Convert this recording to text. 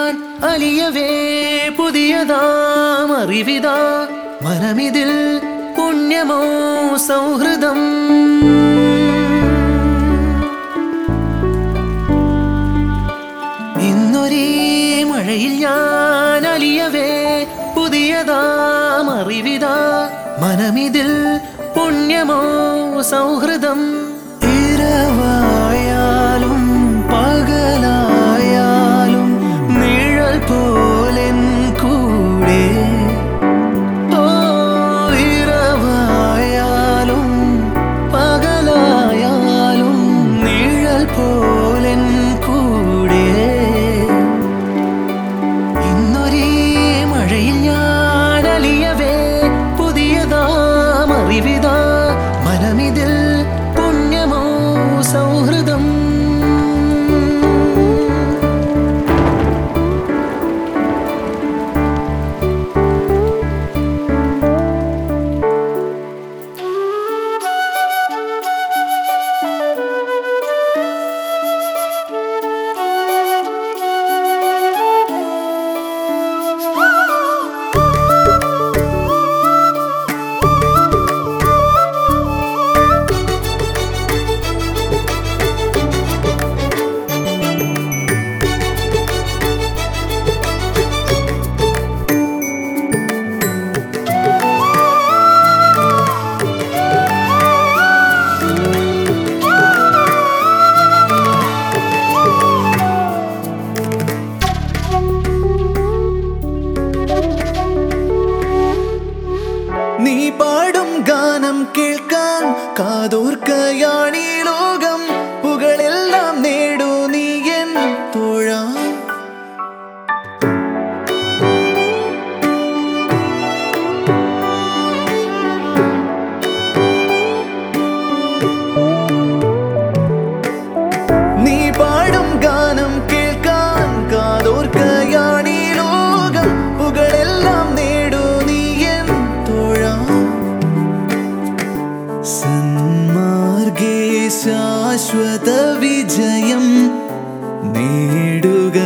ഞാൻ അലിയവേ പുതിയതാം അറിവിതാ. മനമിതിൽ പുണ്യമോ സൗഹൃദം. ഇന്നൊരേ മഴയിൽ ഞാൻ അലിയവേ പുതിയതാം അറിവിതാ. മനമിതിൽ പുണ്യമോ സൗഹൃദം. ഇരവാ സൗഹൃദം ഗാനം കേൾക്കാൻ കാതോർക്കയാണീ ലോകം सन्मार्गे शाश्वतविजयं नेडुग